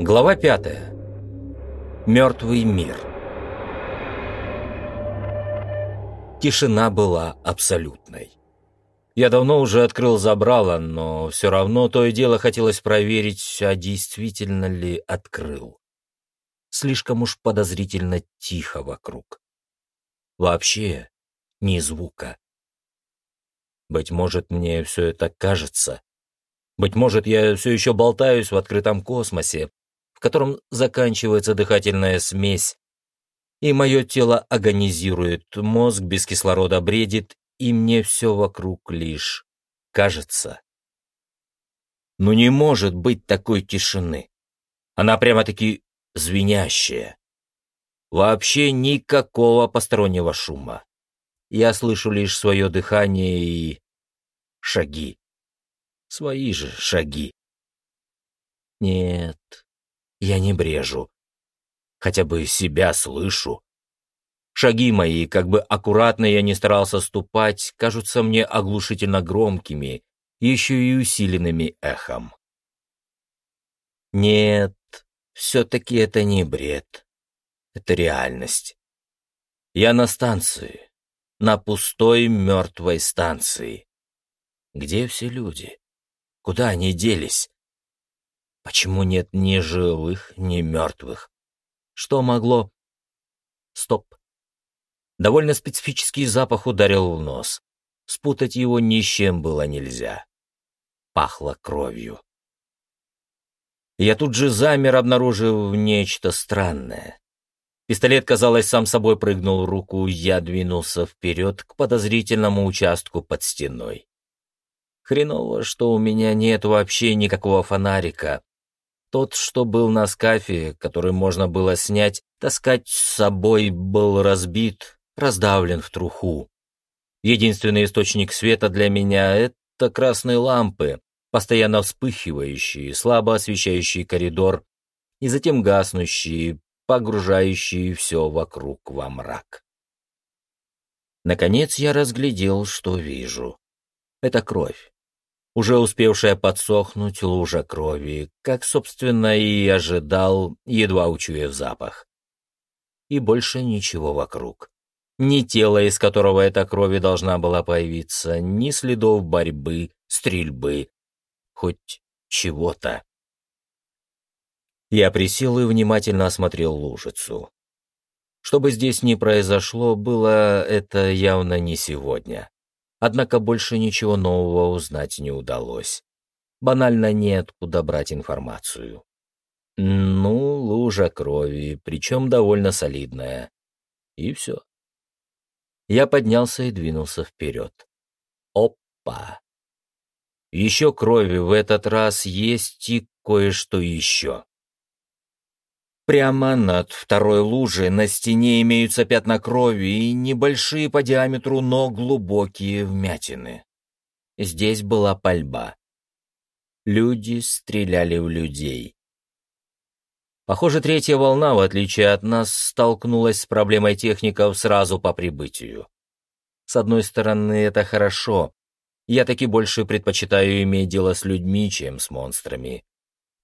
Глава пятая. Мертвый мир. Тишина была абсолютной. Я давно уже открыл забрало, но все равно то и дело хотелось проверить, а действительно ли открыл. Слишком уж подозрительно тихо вокруг. Вообще ни звука. Быть может, мне все это кажется. Быть может, я все еще болтаюсь в открытом космосе, в котором заканчивается дыхательная смесь, и мое тело агонизирует, мозг без кислорода бредит, и мне все вокруг лишь кажется. Но не может быть такой тишины. Она прямо-таки звенящая. Вообще никакого постороннего шума. Я слышу лишь свое дыхание и... шаги. Свои же шаги. Нет, я не брежу. Хотя бы себя слышу. Шаги мои, как бы аккуратно я не старался ступать, кажутся мне оглушительно громкими, еще и усиленными эхом. Нет, все-таки это не бред. Это реальность. Я на станции, на пустой мертвой станции. Где все люди? Куда они делись? Почему нет ни живых, ни мертвых? Что могло... Стоп. Довольно специфический запах ударил в нос. Спутать его ни с чем было нельзя. Пахло кровью. Я тут же замер, обнаружив нечто странное. Пистолет, казалось, сам собой прыгнул в руку, я двинулся вперед к подозрительному участку под стеной. Хреново, что у меня нет вообще никакого фонарика, тот, что был на скафе, который можно было снять, таскать с собой, был разбит, раздавлен в труху. Единственный источник света для меня — это красные лампы, постоянно вспыхивающие, слабо освещающие коридор и затем гаснущие, погружающие все вокруг во мрак. Наконец я разглядел, что вижу. Это кровь уже успевшая подсохнуть лужа крови, как, собственно, и ожидал, едва учуяв запах. И больше ничего вокруг. Ни тела, из которого эта кровь должна была появиться, ни следов борьбы, стрельбы, хоть чего-то. Я присел и внимательно осмотрел лужицу. Что бы здесь ни произошло, было это явно не сегодня. Однако больше ничего нового узнать не удалось. Банально неоткуда брать информацию. Ну, лужа крови, причем довольно солидная. И все. Я поднялся и двинулся вперед. Опа! Еще крови в этот раз есть и кое-что еще. Прямо над второй лужей на стене имеются пятна крови и небольшие по диаметру, но глубокие вмятины. Здесь была пальба. Люди стреляли в людей. Похоже, третья волна, в отличие от нас, столкнулась с проблемой техников сразу по прибытию. С одной стороны, это хорошо. Я таки больше предпочитаю иметь дело с людьми, чем с монстрами.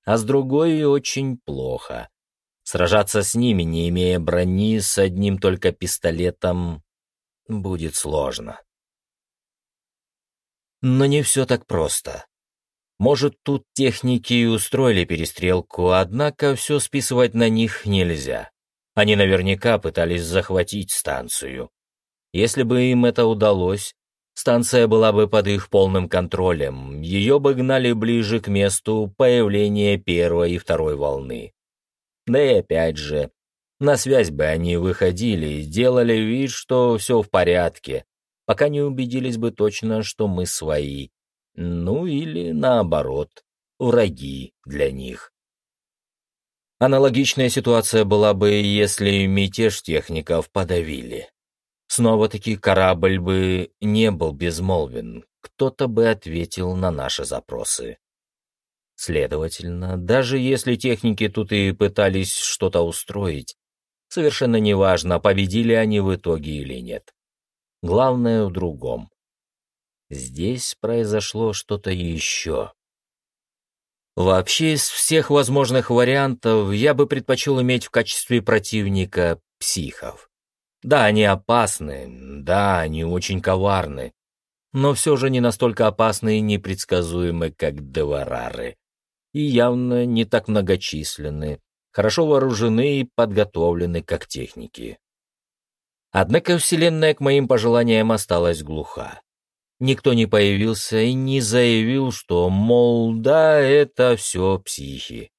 А с другой очень плохо. Сражаться с ними, не имея брони, с одним только пистолетом, будет сложно. Но не все так просто. Может, тут техники и устроили перестрелку, однако все списывать на них нельзя. Они наверняка пытались захватить станцию. Если бы им это удалось, станция была бы под их полным контролем, ее бы гнали ближе к месту появления первой и второй волны. Да и опять же, на связь бы они выходили и делали вид, что все в порядке, пока не убедились бы точно, что мы свои. Ну или наоборот, враги для них. Аналогичная ситуация была бы, если мятеж техников подавили. Снова-таки корабль бы не был безмолвен, кто-то бы ответил на наши запросы. Следовательно, даже если техники тут и пытались что-то устроить, совершенно неважно, победили они в итоге или нет. Главное в другом. Здесь произошло что-то еще. Вообще, из всех возможных вариантов я бы предпочел иметь в качестве противника психов. Да, они опасны, да, они очень коварны, но все же не настолько опасны и непредсказуемы, как деварары, и явно не так многочисленны, хорошо вооружены и подготовлены как техники. Однако Вселенная к моим пожеланиям осталась глуха. Никто не появился и не заявил, что, мол, да, это все психи.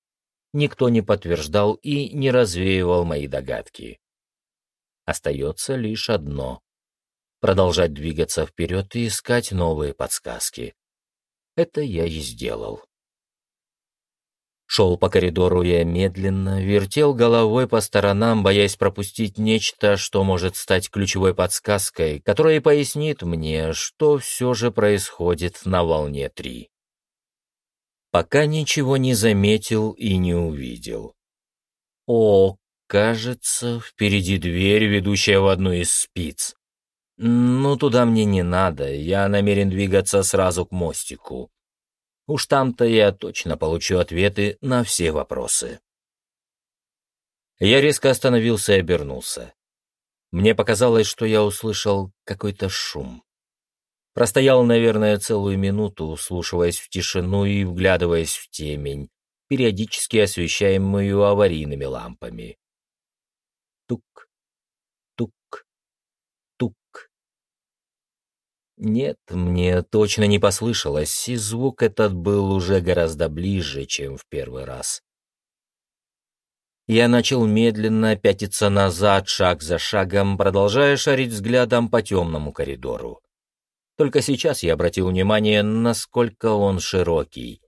Никто не подтверждал и не развеивал мои догадки. Остается лишь одно — продолжать двигаться вперед и искать новые подсказки. Это я и сделал. Шел по коридору я медленно, вертел головой по сторонам, боясь пропустить нечто, что может стать ключевой подсказкой, которая пояснит мне, что все же происходит на волне 3. Пока ничего не заметил и не увидел. О, кажется, впереди дверь, ведущая в одну из спиц. Ну, туда мне не надо, я намерен двигаться сразу к мостику. Уж там-то я точно получу ответы на все вопросы. Я резко остановился и обернулся. Мне показалось, что я услышал какой-то шум. Простоял, наверное, целую минуту, услушиваясь в тишину и вглядываясь в темень, периодически освещаемую аварийными лампами. Тук, Нет, мне точно не послышалось, и звук этот был уже гораздо ближе, чем в первый раз. Я начал медленно пятиться назад, шаг за шагом, продолжая шарить взглядом по темному коридору. Только сейчас я обратил внимание, насколько он широкий.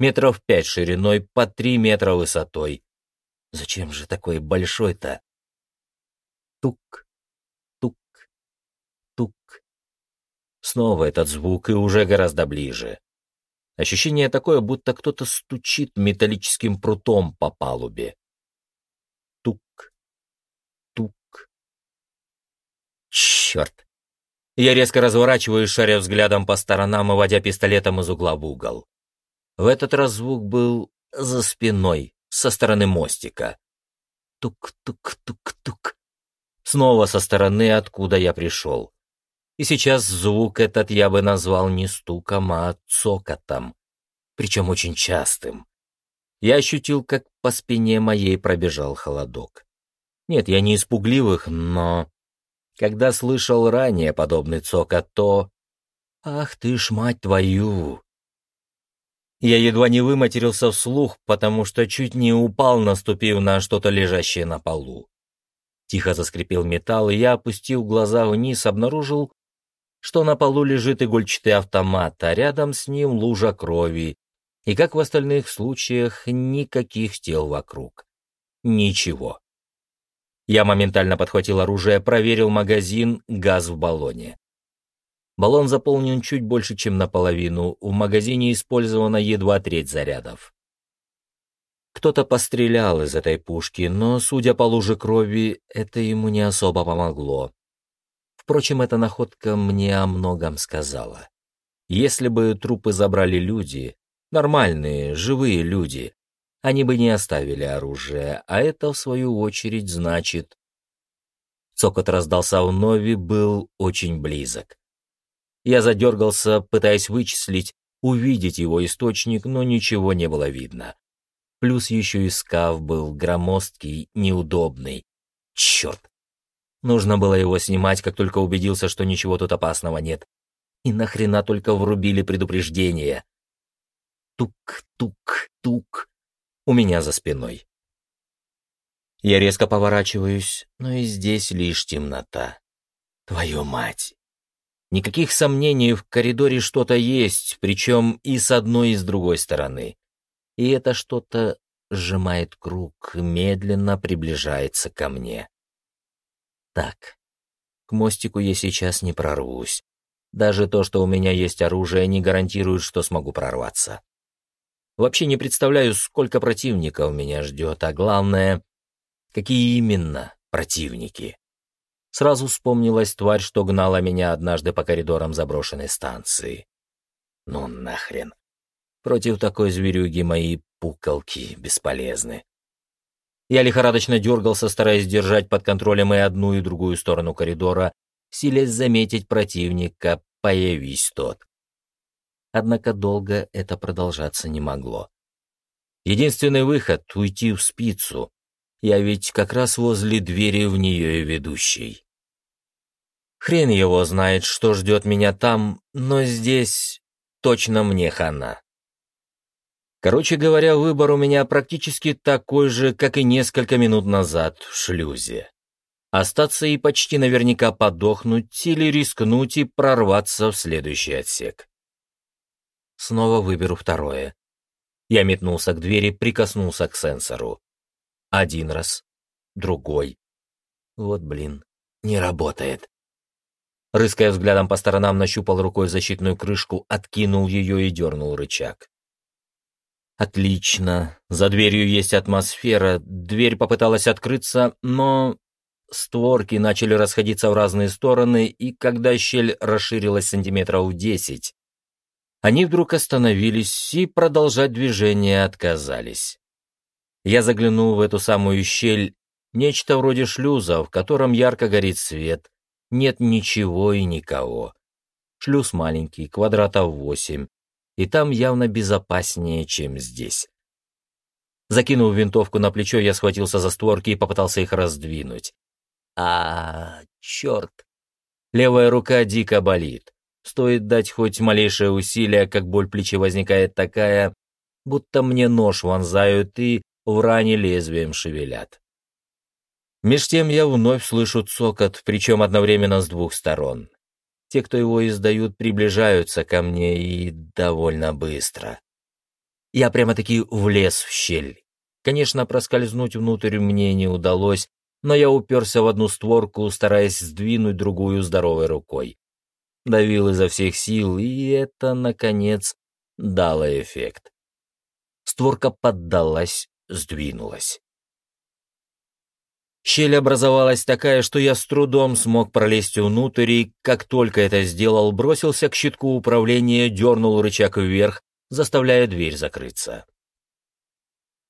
Метров пять шириной, по три метра высотой. Зачем же такой большой-то? Тук, Снова этот звук, и уже гораздо ближе. Ощущение такое, будто кто-то стучит металлическим прутом по палубе. Тук, тук. Черт! Я резко разворачиваюсь, шаря взглядом по сторонам и водя пистолетом из угла в угол. В этот раз звук был за спиной, со стороны мостика. Тук-тук-тук-тук. Снова со стороны, откуда я пришел. И сейчас звук этот я бы назвал не стуком, а цокотом, причем очень частым. Я ощутил, как по спине моей пробежал холодок. Нет, я не испугливых, но... Когда слышал ранее подобный цокот, то... Ах ты ж, мать твою! Я едва не выматерился вслух, потому что чуть не упал, наступив на что-то лежащее на полу. Тихо заскрипел металл, и я опустил глаза вниз, обнаружил, что на полу лежит игольчатый автомат, а рядом с ним лужа крови, и, как в остальных случаях, никаких тел вокруг. Ничего. Я моментально подхватил оружие, проверил магазин, газ в баллоне. Баллон заполнен чуть больше, чем наполовину, в магазине использовано едва треть зарядов. Кто-то пострелял из этой пушки, но, судя по луже крови, это ему не особо помогло. Впрочем, эта находка мне о многом сказала. Если бы трупы забрали люди, нормальные, живые люди, они бы не оставили оружие, а это, в свою очередь, значит... Цокот раздался вновь и был очень близок. Я задергался, пытаясь вычислить, увидеть его источник, но ничего не было видно. Плюс еще и скаф был громоздкий, неудобный. Черт! Нужно было его снимать, как только убедился, что ничего тут опасного нет. И нахрена только врубили предупреждение. Тук-тук-тук. У меня за спиной. Я резко поворачиваюсь, но и здесь лишь темнота. Твою мать! Никаких сомнений, в коридоре что-то есть, причем и с одной, и с другой стороны. И это что-то сжимает круг, медленно приближается ко мне. Так, к мостику я сейчас не прорвусь. Даже то, что у меня есть оружие, не гарантирует, что смогу прорваться. Вообще не представляю, сколько противников меня ждет, а главное, какие именно противники. Сразу вспомнилась тварь, что гнала меня однажды по коридорам заброшенной станции. Ну нахрен. Против такой зверюги мои пуколки бесполезны. Я лихорадочно дергался, стараясь держать под контролем и одну, и другую сторону коридора, силясь заметить противника, появись тот. Однако долго это продолжаться не могло. Единственный выход — уйти в спицу. Я ведь как раз возле двери в нее и ведущей. Хрен его знает, что ждет меня там, но здесь точно мне хана. Короче говоря, выбор у меня практически такой же, как и несколько минут назад в шлюзе. Остаться и почти наверняка подохнуть или рискнуть и прорваться в следующий отсек. Снова выберу второе. Я метнулся к двери, прикоснулся к сенсору. Один раз, другой. Вот блин, не работает. Рыская взглядом по сторонам, нащупал рукой защитную крышку, откинул ее и дернул рычаг. Отлично. За дверью есть атмосфера. Дверь попыталась открыться, но створки начали расходиться в разные стороны, и когда щель расширилась сантиметров десять, они вдруг остановились и продолжать движение отказались. Я заглянул в эту самую щель, нечто вроде шлюза, в котором ярко горит свет, нет ничего и никого. Шлюз маленький, квадратов восемь, и там явно безопаснее, чем здесь. Закинув винтовку на плечо, я схватился за створки и попытался их раздвинуть. А, черт! Левая рука дико болит. Стоит дать хоть малейшее усилие, как боль плечи возникает такая, будто мне нож вонзают и в ране лезвием шевелят. Меж тем я вновь слышу цокот, причем одновременно с двух сторон. Те, кто его издают, приближаются ко мне и довольно быстро. Я прямо-таки влез в щель. Конечно, проскользнуть внутрь мне не удалось, но я уперся в одну створку, стараясь сдвинуть другую здоровой рукой. Давил изо всех сил, и это, наконец, дало эффект. Створка поддалась, сдвинулась. Щель образовалась такая, что я с трудом смог пролезть внутрь и, как только это сделал, бросился к щитку управления, дернул рычаг вверх, заставляя дверь закрыться.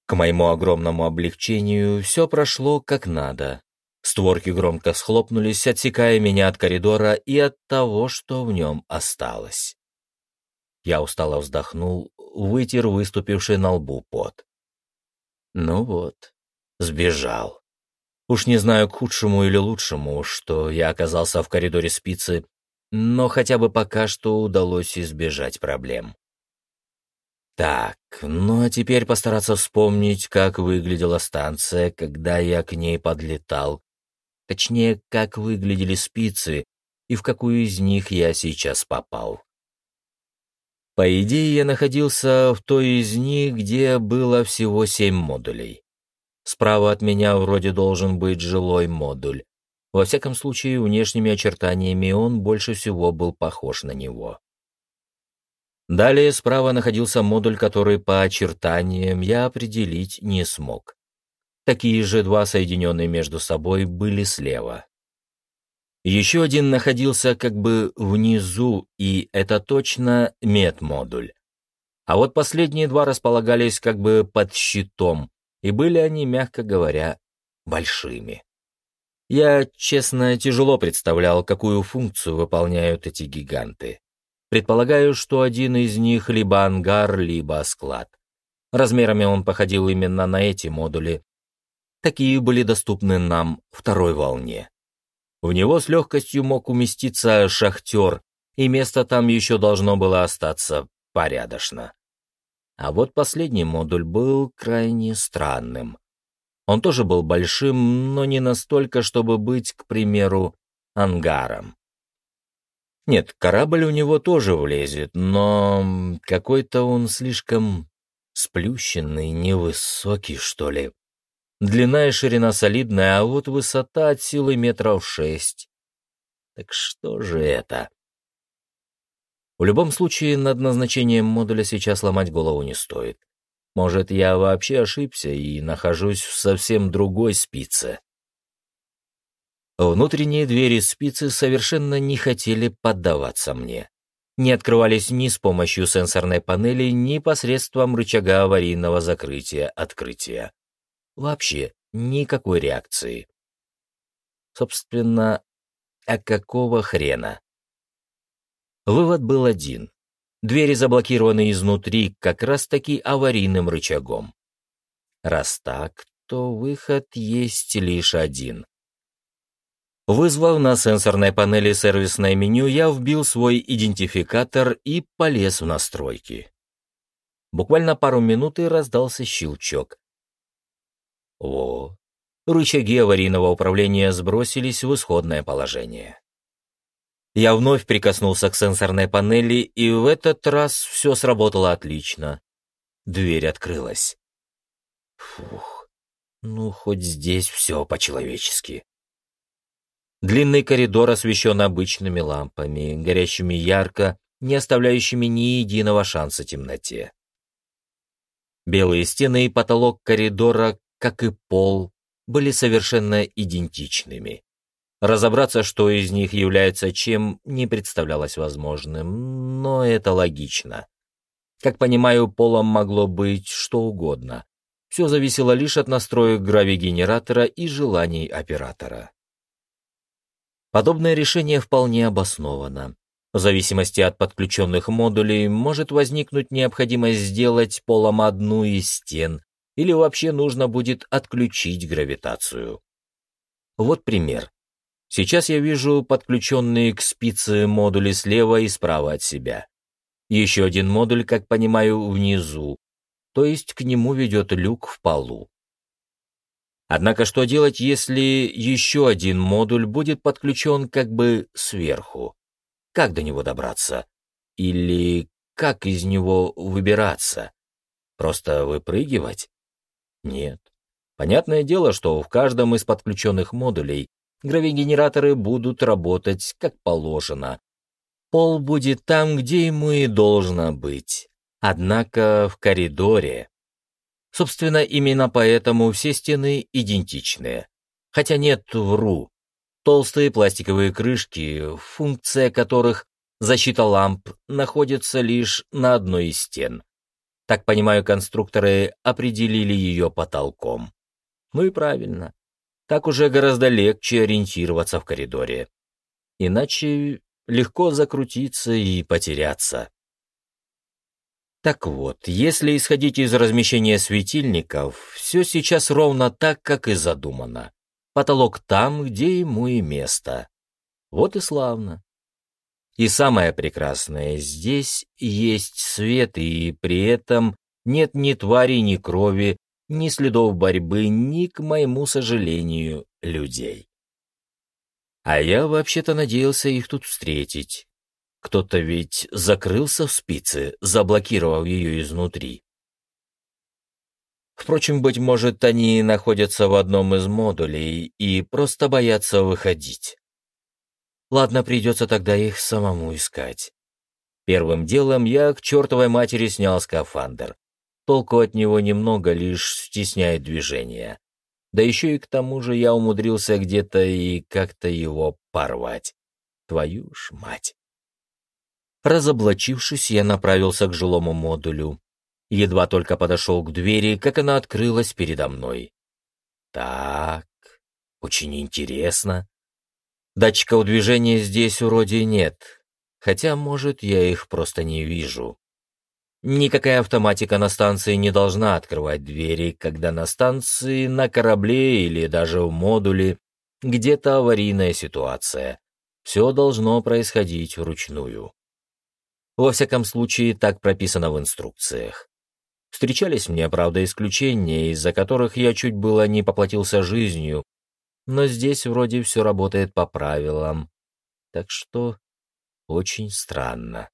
К моему огромному облегчению все прошло как надо. Створки громко схлопнулись, отсекая меня от коридора и от того, что в нем осталось. Я устало вздохнул, вытер выступивший на лбу пот. Ну вот, сбежал. Уж не знаю, к худшему или лучшему, что я оказался в коридоре спицы, но хотя бы пока что удалось избежать проблем. Так, ну а теперь постараться вспомнить, как выглядела станция, когда я к ней подлетал. Точнее, как выглядели спицы и в какую из них я сейчас попал. По идее, я находился в той из них, где было всего семь модулей. Справа от меня вроде должен быть жилой модуль. Во всяком случае, внешними очертаниями он больше всего был похож на него. Далее справа находился модуль, который по очертаниям я определить не смог. Такие же два соединенные между собой были слева. Еще один находился как бы внизу, и это точно медмодуль. А вот последние два располагались как бы под щитом, и были они, мягко говоря, большими. Я, честно, тяжело представлял, какую функцию выполняют эти гиганты. Предполагаю, что один из них либо ангар, либо склад. Размерами он походил именно на эти модули. Такие были доступны нам второй волне. В него с легкостью мог уместиться шахтер, и место там еще должно было остаться порядочно. А вот последний модуль был крайне странным. Он тоже был большим, но не настолько, чтобы быть, к примеру, ангаром. Нет, корабль у него тоже влезет, но какой-то он слишком сплющенный, невысокий, что ли. Длина и ширина солидная, а вот высота от силы метров шесть. Так что же это? В любом случае, над назначением модуля сейчас ломать голову не стоит. Может, я вообще ошибся и нахожусь в совсем другой спице. Внутренние двери спицы совершенно не хотели поддаваться мне. не открывались ни с помощью сенсорной панели, ни посредством рычага аварийного закрытия-открытия. Вообще никакой реакции. Собственно, а какого хрена? Вывод был один. Двери заблокированы изнутри как раз-таки аварийным рычагом. Раз так, то выход есть лишь один. Вызвав на сенсорной панели сервисное меню, я вбил свой идентификатор и полез в настройки. Буквально пару минут и раздался щелчок. Во, рычаги аварийного управления сбросились в исходное положение. Я вновь прикоснулся к сенсорной панели, и в этот раз все сработало отлично. Дверь открылась. Фух, ну хоть здесь все по-человечески. Длинный коридор освещен обычными лампами, горящими ярко, не оставляющими ни единого шанса темноте. Белые стены и потолок коридора, как и пол, были совершенно идентичными. Разобраться, что из них является чем, не представлялось возможным, но это логично. Как понимаю, полом могло быть что угодно. Все зависело лишь от настроек гравигенератора и желаний оператора. Подобное решение вполне обосновано. В зависимости от подключенных модулей может возникнуть необходимость сделать полом одну из стен, или вообще нужно будет отключить гравитацию. Вот пример. Сейчас я вижу подключенные к спице модули слева и справа от себя. Еще один модуль, как понимаю, внизу, то есть к нему ведет люк в полу. Однако что делать, если еще один модуль будет подключен как бы сверху? Как до него добраться? Или как из него выбираться? Просто выпрыгивать? Нет. Понятное дело, что в каждом из подключенных модулей гравигенераторы будут работать как положено. Пол будет там, где ему и должно быть. Однако в коридоре Собственно, именно поэтому все стены идентичные. Хотя нет, вру. Толстые пластиковые крышки, функция которых защита ламп, находится лишь на одной из стен. Так понимаю, конструкторы определили ее потолком. Ну и правильно. Так уже гораздо легче ориентироваться в коридоре. Иначе легко закрутиться и потеряться. Так вот, если исходить из размещения светильников, все сейчас ровно так, как и задумано. Потолок там, где ему и место. Вот и славно. И самое прекрасное, здесь есть свет, и при этом нет ни твари, ни крови, ни следов борьбы, ни, к моему сожалению, людей. А я вообще-то надеялся их тут встретить. Кто-то ведь закрылся в спице, заблокировав ее изнутри. Впрочем, быть может, они находятся в одном из модулей и просто боятся выходить. Ладно, придется тогда их самому искать. Первым делом я к чертовой матери снял скафандр. Толку от него немного, лишь стесняет движение. Да еще и к тому же я умудрился где-то и как-то его порвать. Твою ж мать. Разоблачившись, я направился к жилому модулю. Едва только подошел к двери, как она открылась передо мной. Так, очень интересно. Датчиков движения здесь вроде нет, хотя, может, я их просто не вижу. Никакая автоматика на станции не должна открывать двери, когда на станции, на корабле или даже в модуле где-то аварийная ситуация. Все должно происходить вручную. Во всяком случае, так прописано в инструкциях. Встречались мне, правда, исключения, из-за которых я чуть было не поплатился жизнью, но здесь вроде все работает по правилам. Так что очень странно.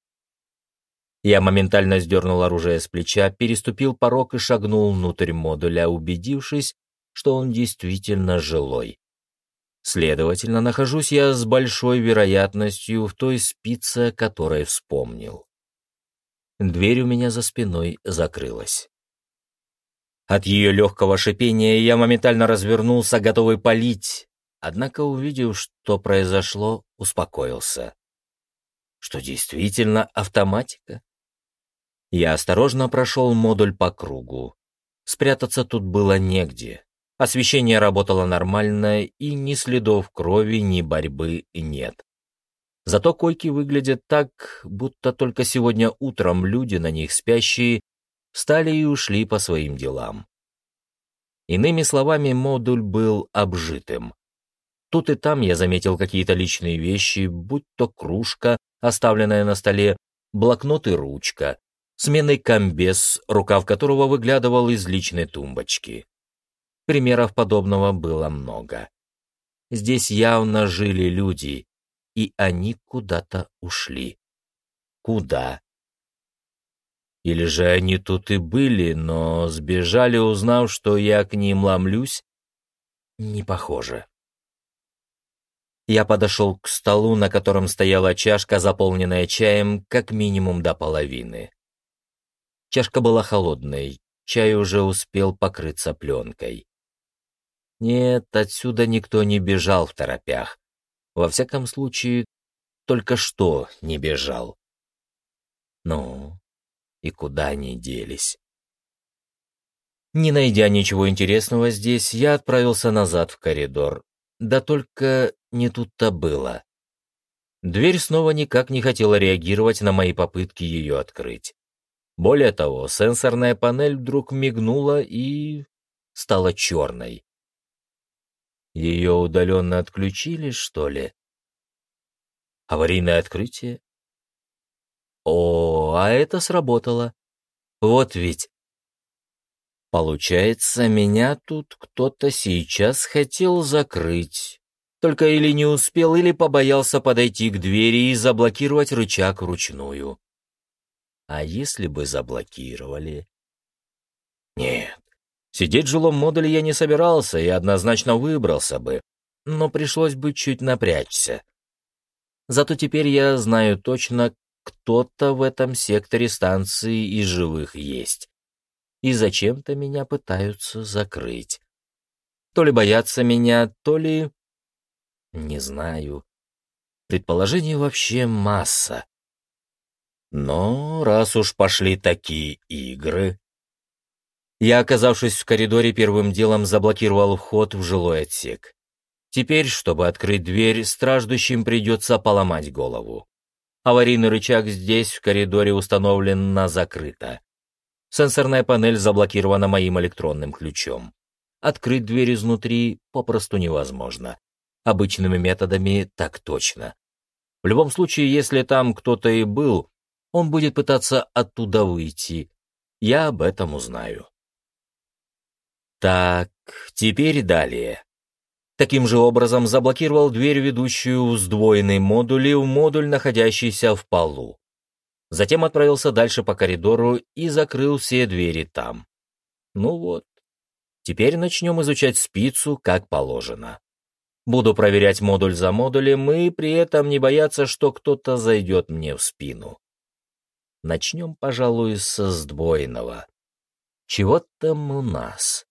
Я моментально сдернул оружие с плеча, переступил порог и шагнул внутрь модуля, убедившись, что он действительно жилой. Следовательно, нахожусь я с большой вероятностью в той спице, о которой вспомнил. Дверь у меня за спиной закрылась. От ее легкого шипения я моментально развернулся, готовый палить, однако, увидев, что произошло, успокоился. Что действительно автоматика? Я осторожно прошел модуль по кругу. Спрятаться тут было негде. Освещение работало нормально, и ни следов крови, ни борьбы нет. Зато койки выглядят так, будто только сегодня утром люди, на них спящие, встали и ушли по своим делам. Иными словами, модуль был обжитым. Тут и там я заметил какие-то личные вещи, будь то кружка, оставленная на столе, блокнот и ручка, сменный комбез, рукав которого выглядывал из личной тумбочки. Примеров подобного было много. Здесь явно жили люди, и они куда-то ушли. Куда? Или же они тут и были, но сбежали, узнав, что я к ним ломлюсь? Не похоже. Я подошел к столу, на котором стояла чашка, заполненная чаем, как минимум до половины. Чашка была холодной, чай уже успел покрыться пленкой. Нет, отсюда никто не бежал в торопях. Во всяком случае, только что не бежал. Ну, и куда они делись? Не найдя ничего интересного здесь, я отправился назад в коридор. Да только не тут-то было. Дверь снова никак не хотела реагировать на мои попытки ее открыть. Более того, сенсорная панель вдруг мигнула и стала черной. Ее удаленно отключили, что ли? Аварийное открытие? О, а это сработало. Вот ведь. Получается, меня тут кто-то сейчас хотел закрыть. Только или не успел, или побоялся подойти к двери и заблокировать рычаг вручную. А если бы заблокировали? Нет, Сидеть в жилом модуле я не собирался и однозначно выбрался бы, но пришлось бы чуть напрячься. Зато теперь я знаю точно, кто-то в этом секторе станции из живых есть. И зачем-то меня пытаются закрыть. То ли боятся меня, то ли... Не знаю. Предположений вообще масса. Но раз уж пошли такие игры, я, оказавшись в коридоре, первым делом заблокировал вход в жилой отсек. Теперь, чтобы открыть дверь, страждущим придется поломать голову. Аварийный рычаг здесь, в коридоре, установлен на закрыто. Сенсорная панель заблокирована моим электронным ключом. Открыть дверь изнутри попросту невозможно. Обычными методами так точно. В любом случае, если там кто-то и был, он будет пытаться оттуда выйти. Я об этом узнаю. Так, теперь далее. Таким же образом заблокировал дверь, ведущую в сдвоенный модуль в модуль, находящийся в полу. Затем отправился дальше по коридору и закрыл все двери там. Ну вот. Теперь начнем изучать спицу, как положено. Буду проверять модуль за модулем и при этом не бояться, что кто-то зайдет мне в спину. Начнем, пожалуй, со сдвоенного. Чего там у нас?